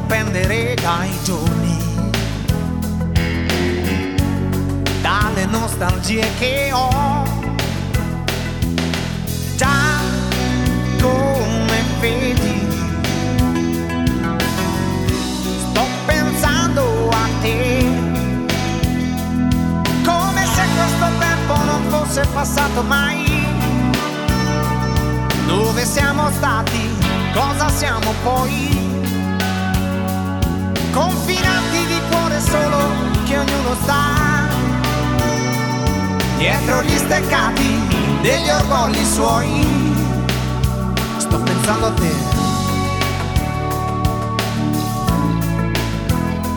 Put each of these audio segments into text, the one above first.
Dipendere dai giorni. Dalle nostalgie che ho. Già come vedi. Sto pensando a te. Come se questo tempo non fosse passato mai. Dove siamo stati? Cosa siamo poi? Confinati di cuore solo che ognuno sta dietro gli steccati degli orgogli suoi. Sto pensando a te.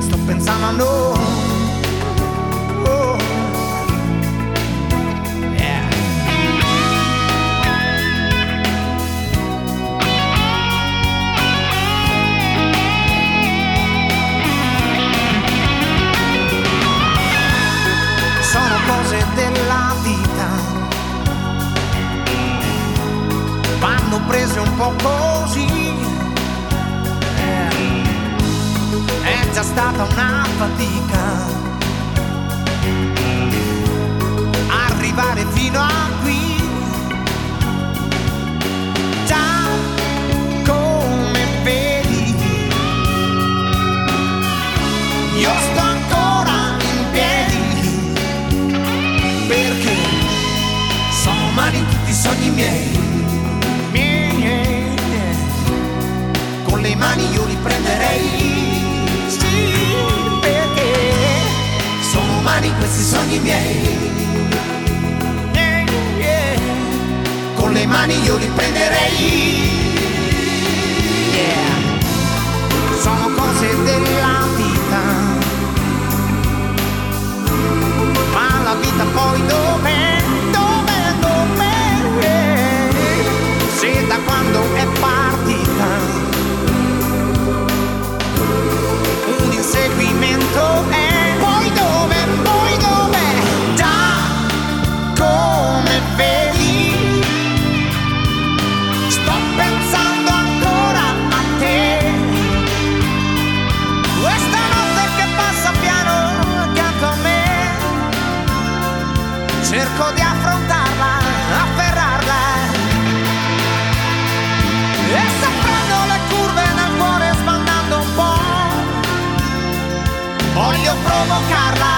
Sto pensando a noi. Così. Eh, È già stata una fatica arrivare fino a qui. Questi sogni miei. Yeah, yeah. Con le mani io li prenderei. Yeah. Provocarla